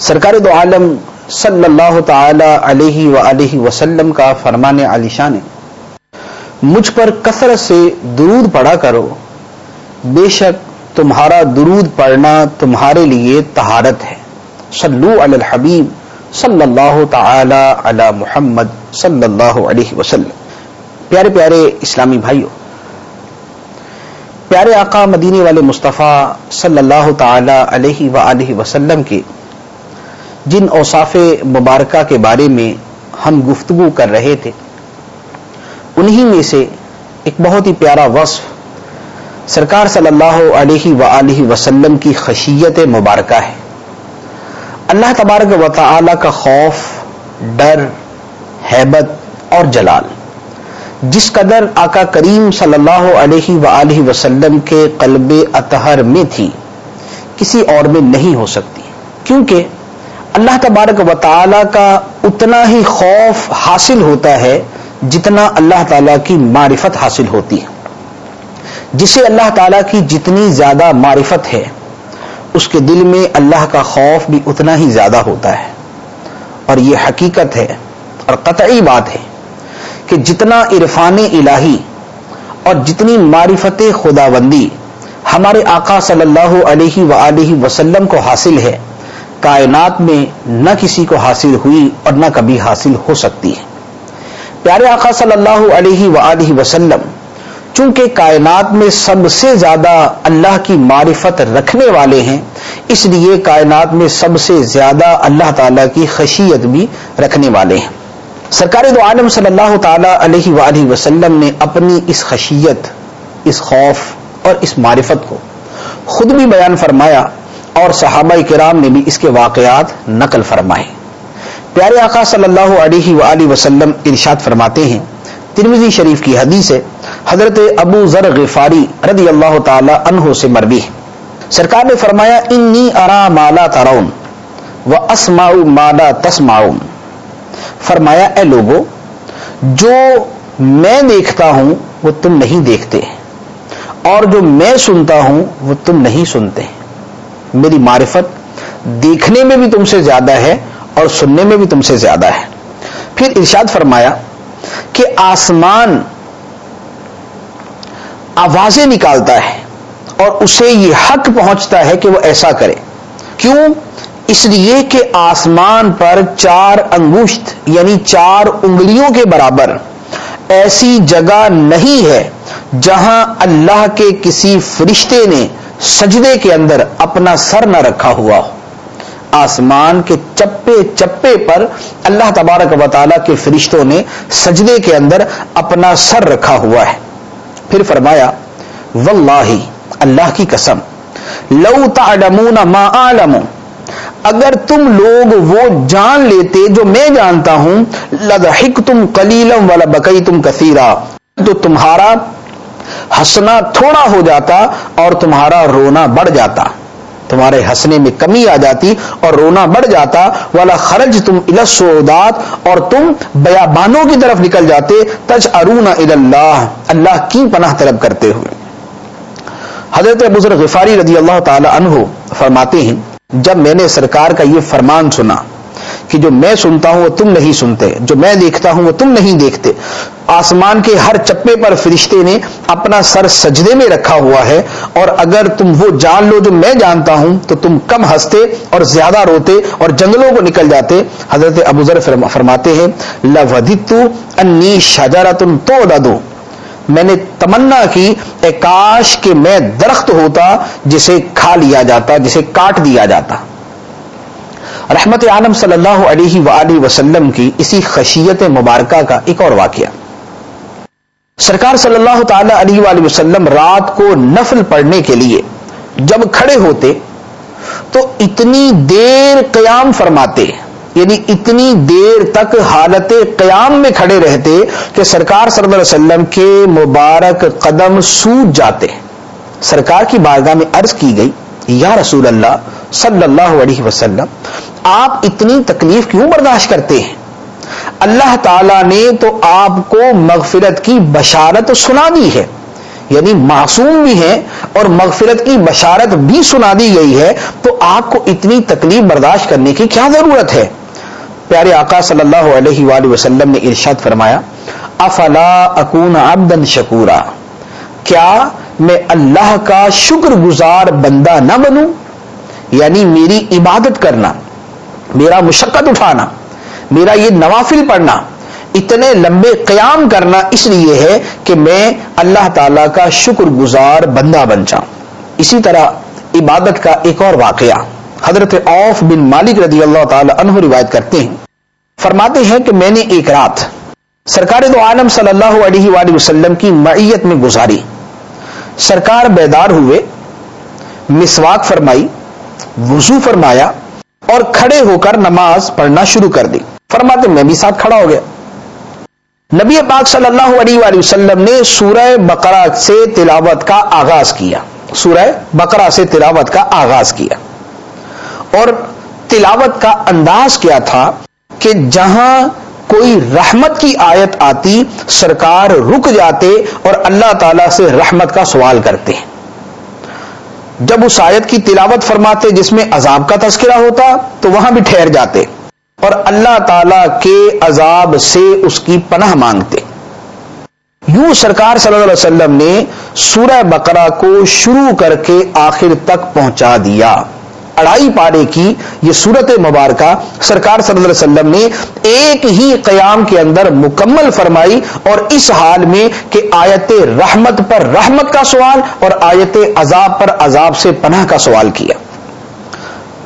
سرکار دو عالم صلی اللہ تعالی علیہ وآلہ وسلم کا فرمان علی شان مجھ پر کثرت سے درود پڑھا کرو۔ بے شک تمہارا درود پڑھنا تمہارے لیے طہارت ہے۔ صلو علی الحبیب صلی اللہ تعالی علی محمد صلی اللہ علیہ وسلم۔ پیارے پیارے اسلامی بھائیوں پیارے آقا مدینے والے مصطفیٰ صلی اللہ تعالی علیہ وآلہ وسلم کے جن اوصاف مبارکہ کے بارے میں ہم گفتگو کر رہے تھے، انہی میں سے ایک بہت ہی پیارا وصف سرکار صلی اللہ علیہ وآلہ وسلم کی خشیت مبارکہ ہے۔ اللہ تبارک و تعالی کا خوف، ڈر، حیبت اور جلال، جس قدر آقا کریم صلی اللہ علیہ وآلہ وسلم کے قلب اطہر میں تھی، کسی اور میں نہیں ہو سکتی۔ کیونکہ اللہ تبارک و تعالی کا اتنا ہی خوف حاصل ہوتا ہے جتنا اللہ تعالی کی معرفت حاصل ہوتی ہے۔ جسے اللہ تعالی کی جتنی زیادہ معرفت ہے، اس کے دل میں اللہ کا خوف بھی اتنا ہی زیادہ ہوتا ہے۔ اور یہ حقیقت ہے اور قطعی بات ہے کہ جتنا عرفان الہی اور جتنی معرفت خداوندی ہمارے آقا صلی اللہ علیہ وآلہ وسلم کو حاصل ہے کائنات میں نہ کسی کو حاصل ہوئی اور نہ کبھی حاصل ہو سکتی ہے۔ پیارے آقا صلی اللہ علیہ وآلہ وسلم، چونکہ کائنات میں سب سے زیادہ اللہ کی معرفت رکھنے والے ہیں، اس لیے کائنات میں سب سے زیادہ اللہ تعالی کی خشیت بھی رکھنے والے ہیں۔ سرکار دو عالم صلی اللہ تعالی علیہ وآلہ وسلم نے اپنی اس خشیت، اس خوف اور اس معرفت کو خود بھی بیان فرمایا اور صحابہ کرام نے بھی اس کے واقعات نقل فرمائے۔ پیارے آقا صلی اللہ علیہ وآلہ وسلم ارشاد فرماتے ہیں ترمزی شریف کی حدیث ہے، حضرت ابو ذر غفاری رضی اللہ تعالی عنہ سے مربی سرکار نے فرمایا، انی ارا مالا ترون و اسماء مالا تسماؤن فرمایا، اے لوگو، جو میں دیکھتا ہوں وہ تم نہیں دیکھتے، اور جو میں سنتا ہوں وہ تم نہیں سنتے۔ میری معرفت دیکھنے میں بھی تم سے زیادہ ہے اور سننے میں بھی تم سے زیادہ ہے۔ پھر ارشاد فرمایا کہ آسمان آوازیں نکالتا ہے اور اسے یہ حق پہنچتا ہے کہ وہ ایسا کرے۔ کیوں؟ اس لیے کہ آسمان پر چار انگوشت یعنی چار انگلیوں کے برابر ایسی جگہ نہیں ہے جہاں اللہ کے کسی فرشتے نے سجدے کے اندر اپنا سر نہ رکھا ہوا ہو۔ آسمان کے چپے چپے پر اللہ تبارک و تعالیٰ کے فرشتوں نے سجدے کے اندر اپنا سر رکھا ہوا ہے۔ پھر فرمایا واللہ اللہ کی قسم، لو تعلمون ما اعلم، اگر تم لوگ وہ جان لیتے جو میں جانتا ہوں، لضحکتم قلیلا ولبکیتم کثیرا، تو تمہارا ہنسنا تھوڑا ہو جاتا اور تمہارا رونا بڑھ جاتا۔ تمہارے ہنسنے میں کمی آ جاتی اور رونا بڑھ جاتا۔ والا خرج تم السودات اور تم بیابانوں کی طرف نکل جاتے۔ تج ارون اللہ اللہ کی پناہ طلب کرتے ہوئے۔ حضرت ابوذر غفاری رضی اللہ تعالی عنہ فرماتے ہیں، جب میں نے سرکار کا یہ فرمان سنا کہ جو میں سنتا ہوں وہ تم نہیں سنتے، جو میں دیکھتا ہوں وہ تم نہیں دیکھتے۔ آسمان کے ہر چپے پر فرشتے نے اپنا سر سجدے میں رکھا ہوا ہے، اور اگر تم وہ جان لو جو میں جانتا ہوں، تو تم کم ہنستے اور زیادہ روتے اور جنگلوں کو نکل جاتے۔ حضرت ابو ذر فرماتے ہیں لودتو انی شجرتن تو دو میں نے تمنا کی، اے کاش کہ میں درخت ہوتا، جسے کھا لیا جاتا، جسے کاٹ دیا جاتا۔ رحمت عالم صلی اللہ علیہ وآلہ وسلم کی اسی خشیت مبارکہ کا ایک اور واقعہ۔ سرکار صلی اللہ تعالی علیہ وآلہ وسلم رات کو نفل پڑھنے کے لیے جب کھڑے ہوتے تو اتنی دیر قیام فرماتے یعنی اتنی دیر تک حالت قیام میں کھڑے رہتے کہ سرکار صلی اللہ علیہ وسلم کے مبارک قدم سوج جاتے۔ سرکار کی بارگاہ میں عرض کی گئی، یا رسول اللہ صلی اللہ علیہ وسلم، آپ اتنی تکلیف کیوں برداشت کرتے ہیں؟ اللہ تعالی نے تو آپ کو مغفرت کی بشارت سنا دی ہے۔ یعنی معصوم بھی ہیں اور مغفرت کی بشارت بھی سنا دی گئی ہے۔ تو آپ کو اتنی تکلیف برداشت کرنے کی کیا ضرورت ہے؟ پیارے آقا صلی اللہ علیہ وآلہ وسلم نے ارشاد فرمایا، افلا اکون عبدا شکورا؟ کیا میں اللہ کا شکر گزار بندہ نہ بنوں؟ یعنی میری عبادت کرنا، میرا مشقت اٹھانا۔ میرا یہ نوافل پڑھنا، اتنے لمبے قیام کرنا اس لیے ہے کہ میں اللہ تعالی کا شکر گزار بندہ بن جاؤں۔ اسی طرح عبادت کا ایک اور واقعہ، حضرت اوف بن مالک رضی اللہ تعالی عنہ روایت کرتے ہیں۔ فرماتے ہیں کہ میں نے ایک رات سرکار دو عالم صلی اللہ علیہ وآلہ وسلم کی معیت میں گزاری۔ سرکار بیدار ہوئے، مسواک فرمائی، وضو فرمایا اور کھڑے ہو کر نماز پڑھنا شروع کر دی۔ فرماتے میں بھی ساتھ کھڑا ہو گیا۔ نبی پاک صلی اللہ علیہ وآلہ وسلم نے سورہ بقرہ سے تلاوت کا آغاز کیا۔ سورہ بقرہ سے تلاوت کا آغاز کیا۔ اور تلاوت کا انداز کیا تھا کہ جہاں کوئی رحمت کی آیت آتی، سرکار رک جاتے اور اللہ تعالی سے رحمت کا سوال کرتے۔ جب اس آیت کی تلاوت فرماتے جس میں عذاب کا تذکرہ ہوتا، تو وہاں بھی ٹھہر جاتے۔ اور اللہ تعالی کے عذاب سے اس کی پناہ مانگتے یوں سرکار صلی اللہ علیہ وسلم نے سورہ بقرہ کو شروع کر کے آخر تک پہنچا دیا۔ اڑائی پارے کی یہ صورت مبارکہ سرکار صلی اللہ علیہ وسلم نے ایک ہی قیام کے اندر مکمل فرمائی اور اس حال میں کہ آیت رحمت پر رحمت کا سوال اور آیت عذاب پر عذاب سے پناہ کا سوال کیا۔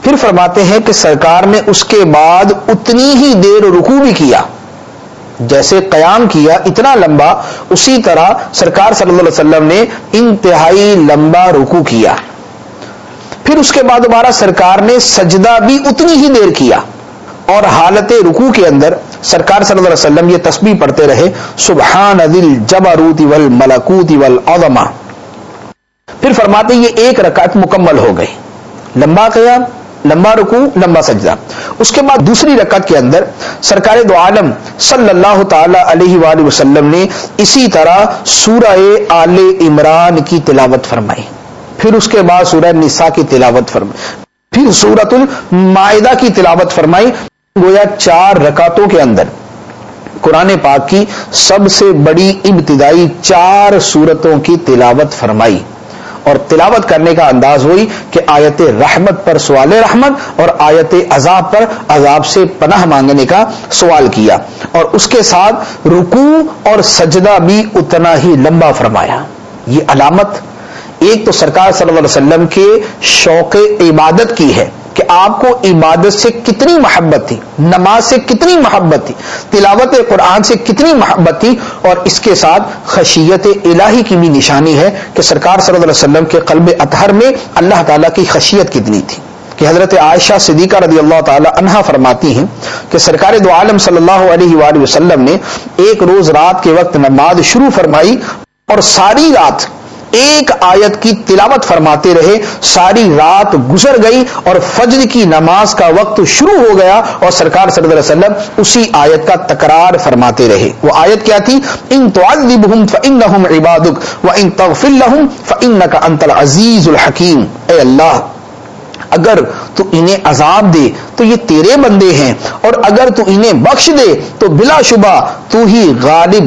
پھر فرماتے ہیں کہ سرکار نے اس کے بعد اتنی ہی دیر رکو بھی کیا، جیسے قیام کیا اتنا لمبا، اسی طرح سرکار صلی اللہ علیہ وسلم نے انتہائی لمبا رکو کیا۔ پھر اس کے بعد دوبارہ سرکار نے سجدہ بھی اتنی ہی دیر کیا۔ اور حالت رکو کے اندر سرکار صلی اللہ علیہ وسلم یہ تسبیح پڑھتے رہے، سبحان دل جبروت ول ملکوت ول پھر فرماتے یہ ایک رکعت مکمل ہو گئی۔ لمبا قیام لمبا رکو لمبا سجدہ۔ اس کے بعد دوسری رکعت کے اندر سرکار دو عالم صلی اللہ تعالی علیہ وآلہ وسلم نے اسی طرح سورہ آل عمران کی تلاوت فرمائی۔ پھر اس کے بعد سورہ نساء کی تلاوت فرمائی۔ پھر سورت المائدہ کی تلاوت فرمائی۔ گویا چار رکاتوں کے اندر قرآن پاک کی سب سے بڑی ابتدائی چار سورتوں کی تلاوت فرمائی۔ اور تلاوت کرنے کا انداز ہوئی کہ آیت رحمت پر سوال رحمت اور آیت عذاب پر عذاب سے پناہ مانگنے کا سوال کیا اور اس کے ساتھ رکوع اور سجدہ بھی اتنا ہی لمبا فرمایا۔ یہ علامت ایک تو سرکار صلی اللہ علیہ وسلم کے شوق عبادت کی ہے کہ آپ کو عبادت سے کتنی محبت تھی، نماز سے کتنی محبت تھی، تلاوت قرآن سے کتنی محبت تھی، اور اس کے ساتھ خشیت الہی کی بھی نشانی ہے کہ سرکار صلی اللہ علیہ وسلم کے قلب اطہر میں اللہ تعالیٰ کی خشیت کتنی تھی۔ کہ حضرت عائشہ صدیقہ رضی اللہ تعالی عنہا فرماتی ہیں کہ سرکار دو عالم صلی اللہ علیہ وآلہ وسلم نے ایک روز رات کے وقت نماز شروع فرمائی اور ساری رات ایک آیت کی تلاوت فرماتے رہے، ساری رات گزر گئی اور فجر کی نماز کا وقت شروع ہو گیا اور سرکار صلی اللہ علیہ وسلم اسی آیت کا تکرار فرماتے رہے۔ وہ آیت کیا تھی؟ ان تو عبادک و ان فإنك انت العزیز الحکیم۔ اے اللہ، اگر تو انہیں عذاب دے، تو یہ تیرے بندے ہیں، اور اگر تو انہیں بخش دے، تو بلا شبہ تو ہی غالب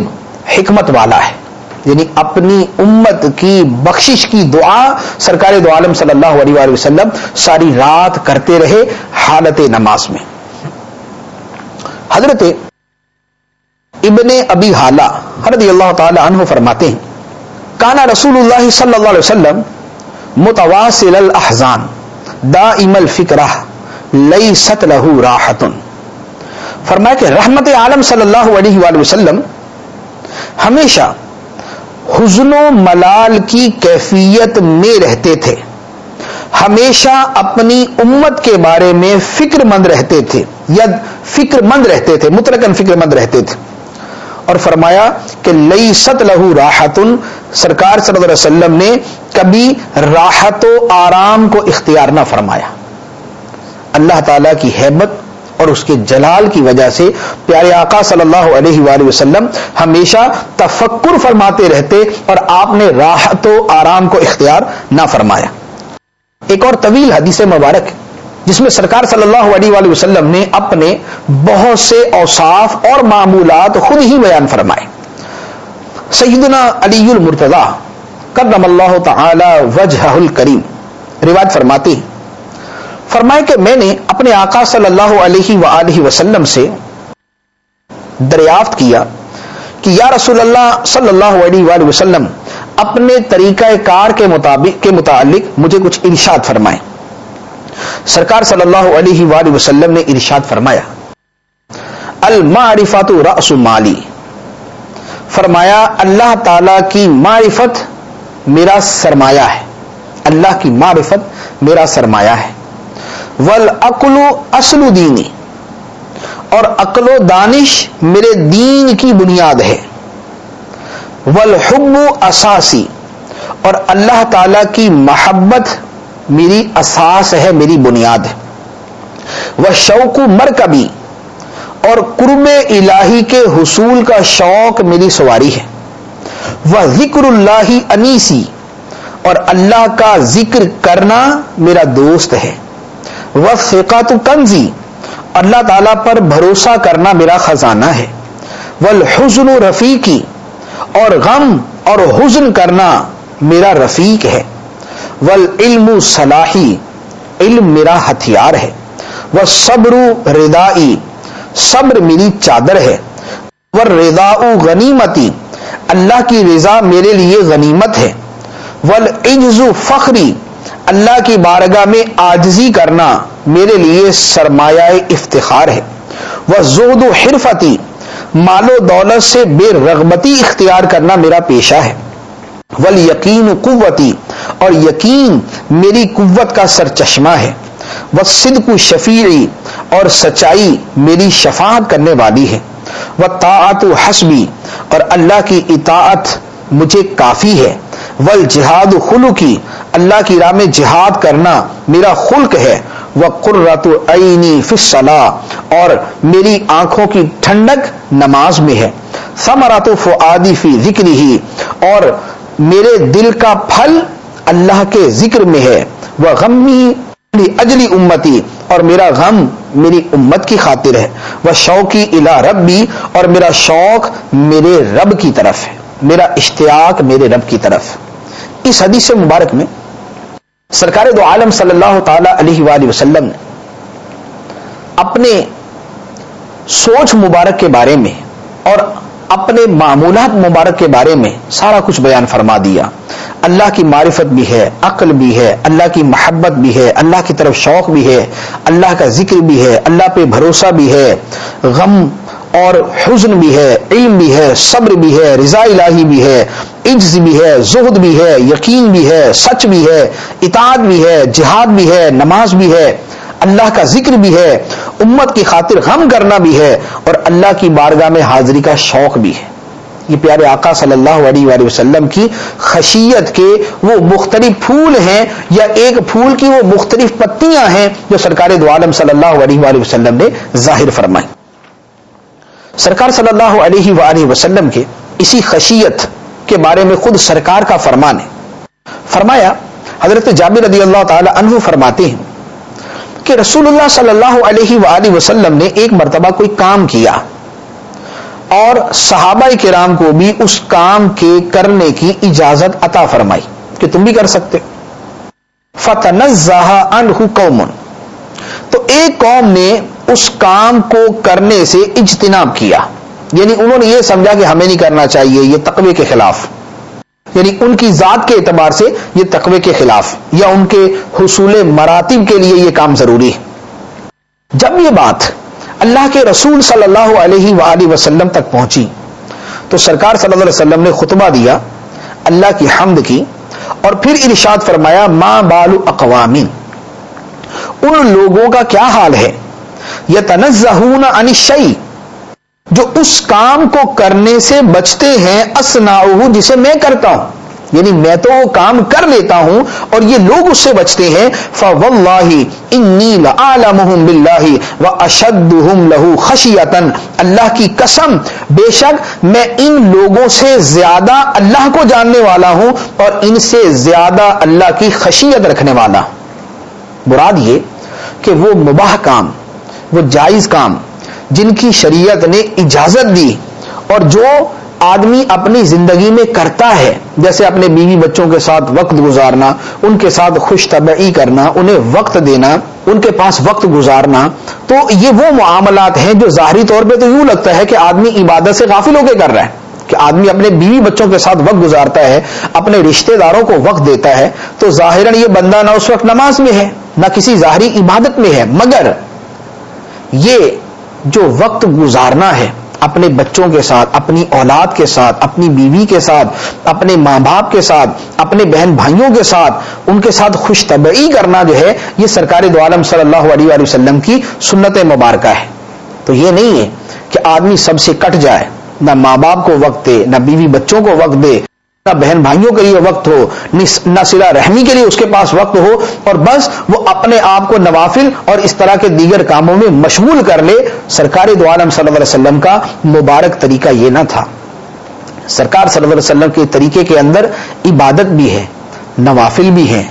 حکمت والا ہے۔ یعنی اپنی امت کی بخشش کی دعا سرکار دو عالم صلی اللہ علیہ وآلہ وسلم ساری رات کرتے رہے حالت نماز میں۔ حضرت ابن ابی حالہ رضی اللہ تعالی عنہ فرماتے ہیں، کانا رسول اللہ صلی اللہ علیہ وسلم متواصل الاحزان، دائم الفکرہ، لیست له راحت فرمایا کہ رحمت عالم صلی اللہ علیہ وآلہ وسلم ہمیشہ حزن و ملال کی کیفیت میں رہتے تھے۔ ہمیشہ اپنی امت کے بارے میں فکر مند رہتے تھے ید فکر مند رہتے تھے مترکن فکر مند رہتے تھے۔ اور فرمایا کہ لئی ست لہو راحتن، سرکار صلی اللہ علیہ وسلم نے کبھی راحت و آرام کو اختیار نہ فرمایا۔ اللہ تعالی کی حیبت اور اس کے جلال کی وجہ سے پیارے آقا صلی اللہ علیہ وآلہ وسلم ہمیشہ تفکر فرماتے رہتے اور آپ نے راحت و آرام کو اختیار نہ فرمایا۔ ایک اور طویل حدیث مبارک جس میں سرکار صلی اللہ علیہ وآلہ وسلم نے اپنے بہت سے اوصاف اور معمولات خود ہی بیان فرمائے۔ سیدنا علی المرتضی کرم اللہ تعالی وجہ الکریم روایت فرماتی فرمائے کہ میں نے اپنے آقا صلی اللہ علیہ وآلہ وسلم سے دریافت کیا کہ یا رسول اللہ صلی اللہ علیہ وآلہ وسلم، اپنے طریقہ کار کے مطابق کے متعلق مجھے کچھ ارشاد فرمائیں۔ سرکار صلی اللہ علیہ وآلہ وسلم نے ارشاد فرمایا المعرفت رأس مالی۔ فرمایا، اللہ تعالی کی معرفت میرا سرمایہ ہے۔ اللہ کی معرفت میرا سرمایہ ہے۔ والعقل اصل دینی۔ اور عقل و دانش میرے دین کی بنیاد ہے۔ والحب اساسی۔ اور اللہ تعالی کی محبت میری اساس ہے، میری بنیاد ہے۔ وہ شوق مرکبی۔ اور قرب الہی کے حصول کا شوق میری سواری ہے۔ وہ ذکر اللہ انیسی۔ اور اللہ کا ذکر کرنا میرا دوست ہے۔ وہ فقات کنزی اللہ تعالی پر بھروسہ کرنا میرا خزانہ ہے۔ وہ حسن رفیقی اور غم اور حزن کرنا میرا رفیق ہے۔ ول علم صلاحی علم میرا ہتھیار ہے۔ وہ صبر ردائی صبر میری چادر ہے۔ وہ ردا غنیمتی اللہ کی رضا میرے لیے غنیمت ہے۔ ول فخری اللہ کی بارگاہ میں آجزی کرنا میرے لیے سرمایہ افتخار ہے۔ وہ زہد و حرفتی مال و دولت سے بے رغبتی اختیار کرنا میرا پیشہ ہے۔ ول یقین قوتی اور یقین میری قوت کا سر چشمہ ہے۔ وہ صدق شفیعی اور سچائی میری شفاعت کرنے والی ہے۔ وہ طاعت و حسبی اور اللہ کی اطاعت مجھے کافی ہے۔ ول جہاد خلقی اللہ کی راہ میں جہاد کرنا میرا خلق ہے۔ وہ قرۃ عینی فصلا اور میری آنکھوں کی ٹھنڈک نماز میں ہے۔ ثمرات فعادی فی ذکر ہی اور میرے دل کا پھل اللہ کے ذکر میں ہے۔ وہ غمی اجلی امتی اور میرا غم میری امت کی خاطر ہے۔ وہ شوقی الا ربی اور میرا شوق میرے رب کی طرف ہے۔ میرا اشتیاق میرے رب کی طرف۔ اس حدیث مبارک میں سرکار دو عالم صلی اللہ تعالی علیہ وآلہ وسلم نے اپنے سوچ مبارک کے بارے میں اور اپنے معمولات مبارک کے بارے میں سارا کچھ بیان فرما دیا۔ اللہ کی معرفت بھی ہے، عقل بھی ہے، اللہ کی محبت بھی ہے، اللہ کی طرف شوق بھی ہے، اللہ کا ذکر بھی ہے، اللہ پہ بھروسہ بھی ہے، غم اور حزن بھی ہے، علم بھی ہے، صبر بھی ہے، رضا الہی بھی ہے۔ عجز بھی ہے، زہد بھی ہے، یقین بھی ہے، سچ بھی ہے، اطاعت بھی ہے، جہاد بھی ہے، نماز بھی ہے، اللہ کا ذکر بھی ہے، امت کی خاطر غم کرنا بھی ہے اور اللہ کی بارگاہ میں حاضری کا شوق بھی ہے۔ یہ پیارے آقا صلی اللہ علیہ وآلہ وسلم کی خشیت کے وہ مختلف پھول ہیں یا ایک پھول کی وہ مختلف پتیاں ہیں جو سرکار دو عالم صلی اللہ علیہ وآلہ وسلم نے ظاہر فرمائی۔ سرکار صلی اللہ علیہ وآلہ وسلم کے اسی خشیت کے بارے میں خود سرکار کا فرمان ہے۔ فرمایا، حضرت جابر رضی اللہ تعالی عنہ فرماتے ہیں کہ رسول اللہ صلی اللہ علیہ وآلہ وسلم نے ایک مرتبہ کوئی کام کیا اور صحابہ کرام کو بھی اس کام کے کرنے کی اجازت عطا فرمائی کہ تم بھی کر سکتے۔ فتنزہ عنہ قومن تو ایک قوم نے اس کام کو کرنے سے اجتناب کیا۔ یعنی انہوں نے یہ سمجھا کہ ہمیں نہیں کرنا چاہیے یہ تقوی کے خلاف۔ یعنی ان کی ذات کے اعتبار سے یہ تقوی کے خلاف یا ان کے حصول مراتب کے لیے یہ کام ضروری ہے۔ جب یہ بات اللہ کے رسول صلی اللہ علیہ وآلہ وسلم تک پہنچی، تو سرکار صلی اللہ علیہ وسلم نے خطبہ دیا، اللہ کی حمد کی اور پھر ارشاد فرمایا ماں بالو اقوامی ان لوگوں کا کیا حال ہے؟ یہ تنزہ انشئی جو اس کام کو کرنے سے بچتے ہیں اسنا جسے میں کرتا ہوں۔ یعنی میں تو وہ کام کر لیتا ہوں اور یہ لوگ اس سے بچتے ہیں۔ اللہ کی قسم، بے شک میں ان لوگوں سے زیادہ اللہ کو جاننے والا ہوں اور ان سے زیادہ اللہ کی خشیت رکھنے والا۔ مراد یہ کہ وہ مباح کام، وہ جائز کام جن کی شریعت نے اجازت دی اور جو آدمی اپنی زندگی میں کرتا ہے، جیسے اپنے بیوی بچوں کے ساتھ وقت گزارنا، ان کے ساتھ خوش طبعی کرنا، انہیں وقت دینا، ان کے پاس وقت گزارنا، تو یہ وہ معاملات ہیں جو ظاہری طور پہ تو یوں لگتا ہے کہ آدمی عبادت سے غافل ہو کے کر رہا ہے۔ کہ آدمی اپنے بیوی بچوں کے ساتھ وقت گزارتا ہے، اپنے رشتہ داروں کو وقت دیتا ہے، تو ظاہر یہ بندہ نہ اس وقت نماز میں ہے، نہ کسی ظاہری عبادت میں ہے، مگر یہ جو وقت گزارنا ہے، اپنے بچوں کے ساتھ، اپنی اولاد کے ساتھ، اپنی بیوی کے ساتھ، اپنے ماں باپ کے ساتھ، اپنے بہن بھائیوں کے ساتھ، ان کے ساتھ خوش طبعی کرنا جو ہے، یہ سرکار دو عالم صلی اللہ علیہ وسلم کی سنت مبارکہ ہے۔ تو یہ نہیں ہے کہ آدمی سب سے کٹ جائے، نہ ماں باپ کو وقت دے، نہ بیوی بچوں کو وقت دے بہن بھائیوں کے لیے وقت ہو، نہ سلا رحمی کے لیے اس کے پاس وقت ہو، اور بس وہ اپنے آپ کو نوافل اور اس طرح کے دیگر کاموں میں مشغول کر لے۔ سرکار دو عالم صلی اللہ علیہ وسلم کا مبارک طریقہ یہ نہ تھا۔ سرکار صلی اللہ علیہ وسلم کے طریقے کے اندر عبادت بھی ہے، نوافل بھی ہیں۔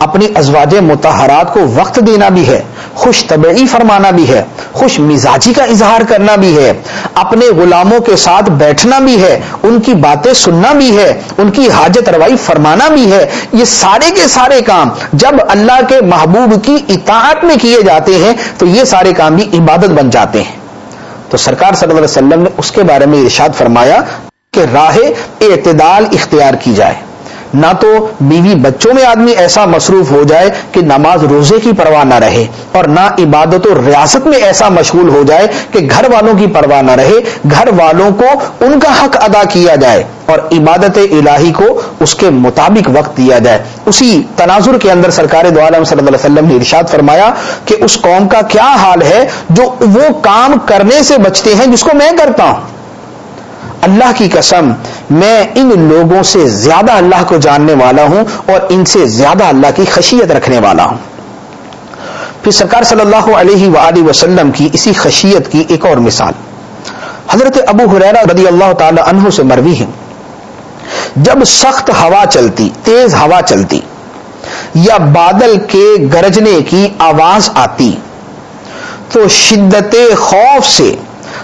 اپنی ازواج متحرات کو وقت دینا بھی ہے، خوش طبعی فرمانا بھی ہے، خوش مزاجی کا اظہار کرنا بھی ہے، اپنے غلاموں کے ساتھ بیٹھنا بھی ہے، ان کی باتیں سننا بھی ہے، ان کی حاجت روائی فرمانا بھی ہے، یہ سارے کے سارے کام جب اللہ کے محبوب کی اطاعت میں کیے جاتے ہیں، تو یہ سارے کام بھی عبادت بن جاتے ہیں۔ تو سرکار صلی اللہ علیہ وسلم نے اس کے بارے میں ارشاد فرمایا کہ راہ اعتدال اختیار کی جائے۔ نہ تو بیوی بچوں میں آدمی ایسا مصروف ہو جائے کہ نماز روزے کی پرواہ نہ رہے اور نہ عبادت و ریاست میں ایسا مشغول ہو جائے کہ گھر والوں کی پرواہ نہ رہے، گھر والوں کو ان کا حق ادا کیا جائے اور عبادت الہی کو اس کے مطابق وقت دیا جائے۔ اسی تناظر کے اندر سرکار دو عالم صلی اللہ علیہ وسلم نے ارشاد فرمایا کہ اس قوم کا کیا حال ہے جو وہ کام کرنے سے بچتے ہیں جس کو میں کرتا ہوں۔ اللہ کی قسم، میں ان لوگوں سے زیادہ اللہ کو جاننے والا ہوں اور ان سے زیادہ اللہ کی خشیت رکھنے والا ہوں۔ پھر سرکار صلی اللہ علیہ وآلہ وسلم کی اسی خشیت کی ایک اور مثال۔ حضرت ابو حریرہ رضی اللہ تعالی عنہ سے مروی ہے۔ جب سخت ہوا چلتی، تیز ہوا چلتی، یا بادل کے گرجنے کی آواز آتی، تو شدت خوف سے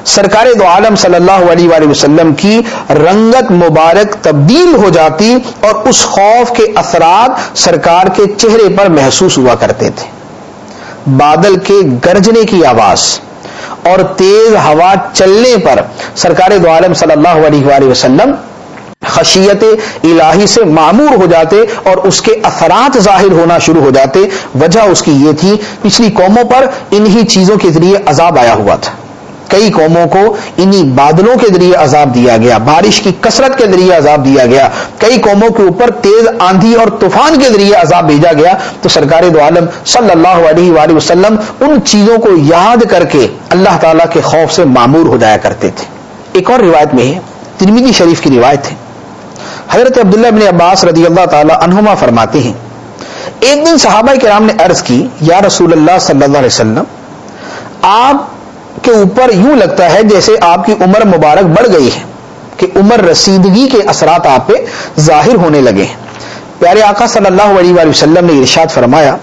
سرکار دو عالم صلی اللہ علیہ وآلہ وسلم کی رنگت مبارک تبدیل ہو جاتی اور اس خوف کے اثرات سرکار کے چہرے پر محسوس ہوا کرتے تھے۔ بادل کے گرجنے کی آواز اور تیز ہوا چلنے پر سرکار دو عالم صلی اللہ علیہ وآلہ وسلم خشیت الہی سے معمور ہو جاتے اور اس کے اثرات ظاہر ہونا شروع ہو جاتے۔ وجہ اس کی یہ تھی، پچھلی قوموں پر انہی چیزوں کے ذریعے عذاب آیا ہوا تھا۔ کئی قوموں کو انہی بادلوں کے ذریعے عذاب دیا گیا، بارش کی کثرت کے ذریعے عذاب دیا گیا۔ کئی قوموں کے اوپر تیز آندھی اور طوفان کے ذریعے عذاب بھیجا گیا۔ تو سرکار دو عالم صلی اللہ علیہ وآلہ وسلم ان چیزوں کو یاد کر کے اللہ تعالیٰ کے خوف سے معمور ہو جایا کرتے تھے۔ ایک اور روایت میں ہے ترمیدی شریف کی روایت ہے۔ حضرت عبداللہ بن عباس رضی اللہ تعالی عنہما فرماتے ہیں، ایک دن صحابہ کرام نے عرض کی، یا رسول اللہ صلی اللہ علیہ وسلم، آپ کے اوپر یوں لگتا ہے جیسے آپ کی عمر مبارک بڑھ گئی ہے، کہ عمر رسیدگی کے اثرات آپ پہ ظاہر ہونے لگے ہیں۔ پیارے آقا صلی اللہ علیہ وآلہ وسلم نے ارشاد فرمایا،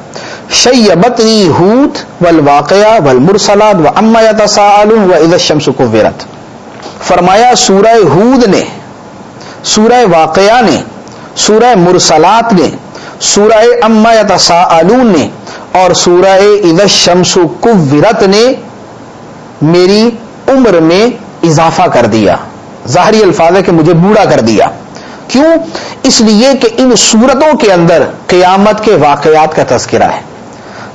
شیبتنی ہوت والواقعہ والمرسلات و اما یتساءلون و اذا الشمس کوورت فرمایا، سورہ ہود نے، سورہ واقعہ نے، سورہ مرسلات نے، سورہ اما یتساءلون نے اور سورہ اذا الشمس کوورت نے میری عمر میں اضافہ کر دیا۔ ظاہری الفاظ ہے کہ مجھے بوڑھا کر دیا۔ کیوں؟ اس لیے کہ ان صورتوں کے اندر قیامت کے واقعات کا تذکرہ ہے۔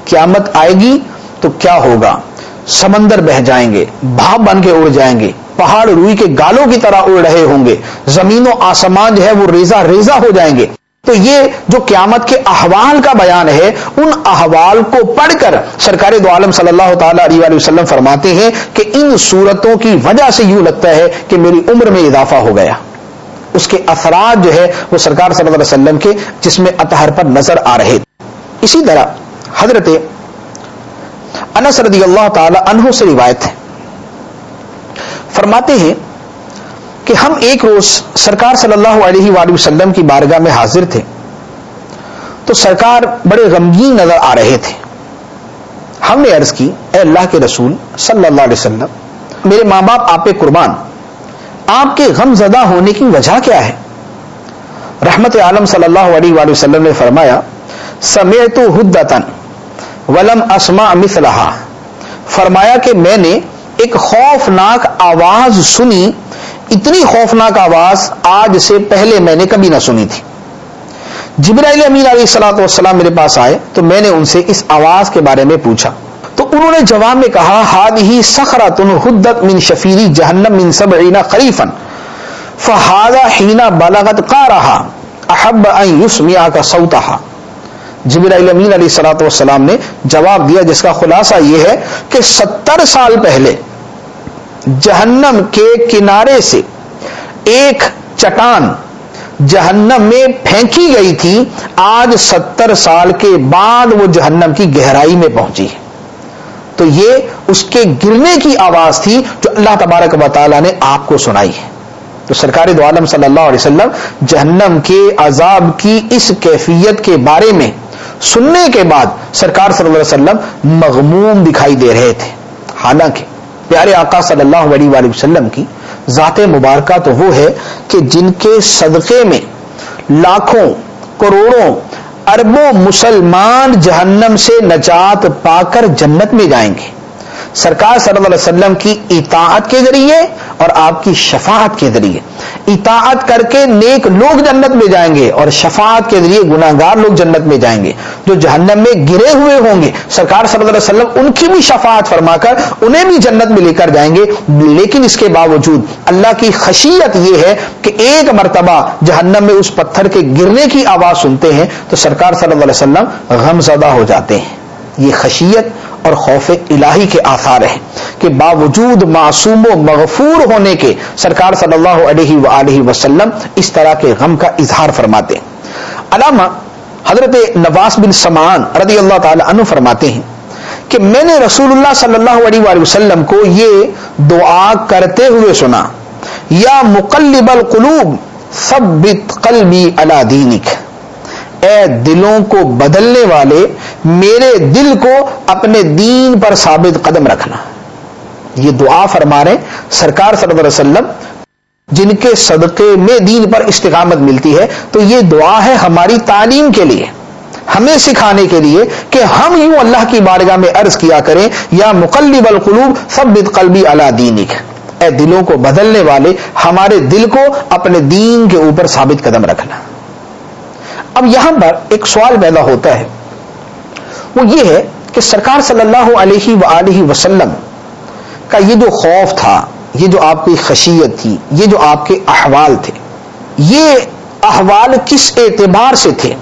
قیامت آئے گی تو کیا ہوگا؟ سمندر بہ جائیں گے، بھاپ بن کے اڑ جائیں گے، پہاڑ روئی کے گالوں کی طرح اڑ رہے ہوں گے، زمین و آسمان جو ہے وہ ریزا ریزا ہو جائیں گے۔ تو یہ جو قیامت کے احوال کا بیان ہے، ان احوال کو پڑھ کر سرکار دو عالم صلی اللہ تعالی علیہ وسلم فرماتے ہیں کہ ان صورتوں کی وجہ سے یوں لگتا ہے کہ میری عمر میں اضافہ ہو گیا۔ اس کے اثرات جو ہے وہ سرکار صلی اللہ علیہ وسلم کے جس میں اطہر پر نظر آ رہے۔ اسی طرح حضرت انس رضی اللہ تعالی عنہ سے روایت ہے۔ فرماتے ہیں کہ ہم ایک روز سرکار صلی اللہ علیہ وآلہ وسلم کی بارگاہ میں حاضر تھے تو سرکار بڑے غمگین نظر آ رہے تھے۔ ہم نے عرض کی، اے اللہ کے رسول صلی اللہ علیہ وسلم، میرے ماں باپ آپ پہ قربان، آپ کے غم زدہ ہونے کی وجہ کیا ہے؟ رحمت عالم صلی اللہ علیہ وآلہ وسلم نے فرمایا سمیت حدتن ولم اسما مثلہا۔ فرمایا کہ میں نے ایک خوفناک آواز سنی اتنی خوفناک آواز آج سے پہلے میں نے کبھی نہ سنی تھی۔ جبرائیل امین علیہ السلاۃ والسلام میرے پاس آئے تو میں نے ان سے اس آواز کے بارے میں پوچھا۔ تو انہوں نے جواب میں کہا ہاد ہی سخرا تن حدت من شفیری جہنم من سب عینا خریفن فہادا ہینا بالاغت کا رہا احب یوسمیا کا سوتا جبرائیل امین علیہ السلاۃ والسلام نے جواب دیا، جس کا خلاصہ یہ ہے کہ ستر سال پہلے جہنم کے کنارے سے ایک چٹان جہنم میں پھینکی گئی تھی، آج ستر سال کے بعد وہ جہنم کی گہرائی میں پہنچی۔ تو یہ اس کے گرنے کی آواز تھی جو اللہ تبارک و تعالیٰ نے آپ کو سنائی ہے۔ تو سرکار دو عالم صلی اللہ علیہ وسلم جہنم کے عذاب کی اس کیفیت کے بارے میں سننے کے بعد سرکار صلی اللہ علیہ وسلم مغموم دکھائی دے رہے تھے۔ حالانکہ پیارے آقا صلی اللہ علیہ وآلہ وسلم کی، ذات مبارکہ تو وہ ہے کہ جن کے صدقے میں لاکھوں، کروڑوں، اربوں مسلمان جہنم سے نجات پا کر جنت میں جائیں گے۔ سرکار صلی اللہ علیہ وسلم کی اطاعت کے ذریعے اور آپ کی شفاعت کے ذریعے۔ اطاعت کر کے نیک لوگ جنت میں جائیں گے اور شفاعت کے ذریعے گناگار لوگ جنت میں جائیں گے۔ جو جہنم میں گرے ہوئے ہوں گے، سرکار صلی اللہ علیہ وسلم ان کی بھی شفاعت فرما کر انہیں بھی جنت میں لے کر جائیں گے۔ لیکن اس کے باوجود اللہ کی خشیت یہ ہے کہ ایک مرتبہ جہنم میں اس پتھر کے گرنے کی آواز سنتے ہیں تو سرکار صلی اللہ علیہ وسلم غم زدہ ہو جاتے ہیں۔ یہ خشیت اور خوف الہی کے آثار ہیں کہ باوجود معصوم و مغفور ہونے کے سرکار صلی اللہ علیہ وآلہ وسلم اس طرح کے غم کا اظہار فرماتے ہیں۔ علامہ حضرت نواز بن سمان رضی اللہ تعالی عنہ فرماتے ہیں کہ میں نے رسول اللہ صلی اللہ علیہ وآلہ وسلم کو یہ دعا کرتے ہوئے سنا، یا مقلب القلوب، ثبت قلبی علی دینک اے دلوں کو بدلنے والے، میرے دل کو اپنے دین پر ثابت قدم رکھنا۔ یہ دعا فرما رہے سرکار صلی اللہ علیہ وسلم، جن کے صدقے میں دین پر استقامت ملتی ہے۔ تو یہ دعا ہے ہماری تعلیم کے لیے، ہمیں سکھانے کے لیے کہ ہم یوں اللہ کی بارگاہ میں عرض کیا کریں، یا مقلب القلوب، ثبت قلبی اللہ دینک۔ اے دلوں کو بدلنے والے، ہمارے دل کو اپنے دین کے اوپر ثابت قدم رکھنا۔ اب یہاں پر ایک سوال پیدا ہوتا ہے۔ وہ یہ ہے کہ سرکار صلی اللہ علیہ وآلہ وسلم کا یہ جو خوف تھا، یہ جو آپ کی خشیت تھی، یہ جو آپ کے احوال تھے، یہ احوال کس اعتبار سے تھے؟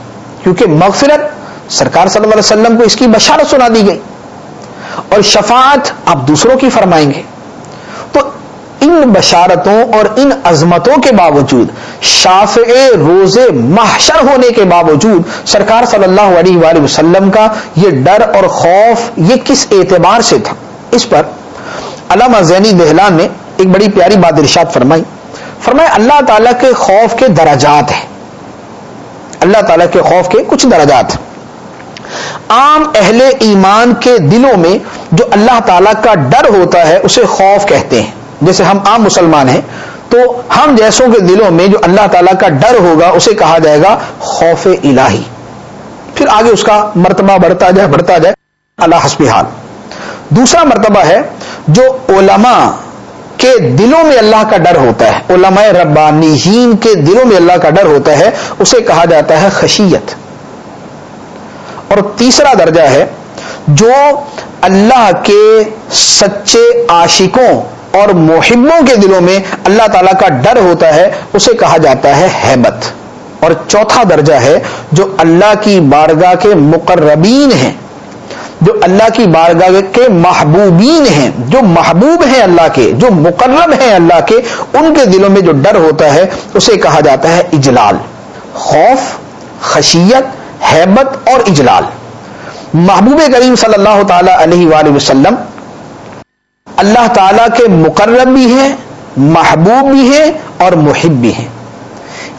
کیونکہ مغفرت سرکار صلی اللہ علیہ وسلم کو اس کی بشارت سنا دی گئی اور شفاعت آپ دوسروں کی فرمائیں گے۔ ان بشارتوں اور ان عظمتوں کے باوجود، شافع روز محشر ہونے کے باوجود، سرکار صلی اللہ علیہ وآلہ وسلم کا یہ ڈر اور خوف یہ کس اعتبار سے تھا؟ اس پر علامہ زینی دہلان نے ایک بڑی پیاری بات ارشاد فرمائی۔ فرمائے اللہ تعالیٰ کے خوف کے درجات ہیں۔ اللہ تعالیٰ کے خوف کے کچھ درجات۔ عام اہل ایمان کے دلوں میں جو اللہ تعالیٰ کا ڈر ہوتا ہے، اسے خوف کہتے ہیں۔ جیسے ہم عام مسلمان ہیں، تو ہم جیسوں کے دلوں میں جو اللہ تعالیٰ کا ڈر ہوگا، اسے کہا جائے گا خوف الہی۔ پھر آگے اس کا مرتبہ بڑھتا جائے بڑھتا جائے۔ اللہ حسب حال۔ دوسرا مرتبہ ہے جو علماء کے دلوں میں اللہ کا ڈر ہوتا ہے۔ علماء ربانیین کے دلوں میں اللہ کا ڈر ہوتا ہے، اسے کہا جاتا ہے خشیت۔ اور تیسرا درجہ ہے جو اللہ کے سچے عاشقوں اور محبوں کے دلوں میں اللہ تعالیٰ کا ڈر ہوتا ہے، اسے کہا جاتا ہے حیبت۔ اور چوتھا درجہ ہے، جو اللہ کی بارگاہ کے مقربین ہیں۔ جو اللہ کی بارگاہ کے محبوبین ہیں، جو محبوب ہیں اللہ کے، جو مقرب ہیں اللہ کے، ان کے دلوں میں جو ڈر ہوتا ہے، اسے کہا جاتا ہے اجلال۔ خوف، خشیت، حیبت اور اجلال۔ محبوب کریم صلی اللہ تعالی علیہ وآلہ وسلم اللہ تعالی کے مقرب بھی ہیں، محبوب بھی ہیں اور محب بھی ہیں۔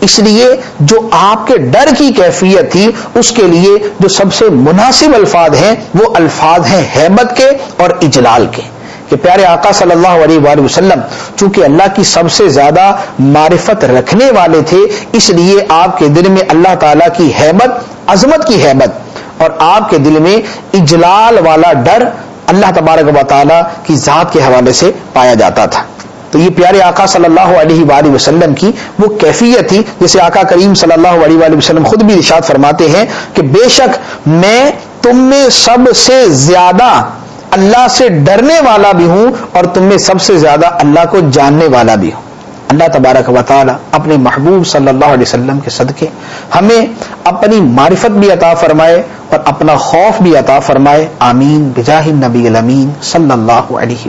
اس لیے جو آپ کے ڈر کی کیفیت تھی، اس کے لیے جو سب سے مناسب الفاظ ہیں، وہ الفاظ ہیں حیبت کے اور اجلال کے۔ کہ پیارے آقا صلی اللہ علیہ وآلہ وسلم، چونکہ اللہ کی سب سے زیادہ معرفت رکھنے والے تھے، اس لیے آپ کے دل میں اللہ تعالی کی حیبت، عظمت کی حیبت اور آپ کے دل میں اجلال والا ڈر اللہ تبارک و تعالیٰ کی ذات کے حوالے سے پایا جاتا تھا۔ تو یہ پیارے آقا صلی اللہ علیہ وآلہ وسلم کی وہ کیفیت تھی جسے آقا کریم صلی اللہ علیہ وآلہ وسلم خود بھی ارشاد فرماتے ہیں کہ بے شک میں تم میں سب سے زیادہ اللہ سے ڈرنے والا بھی ہوں اور تم میں سب سے زیادہ اللہ کو جاننے والا بھی ہوں۔ اللہ تبارک و تعالی اپنے محبوب صلی اللہ علیہ وسلم کے صدقے ہمیں اپنی معرفت بھی عطا فرمائے اور اپنا خوف بھی عطا فرمائے. آمین. بجاہ نبی الامین صلی اللہ علیہ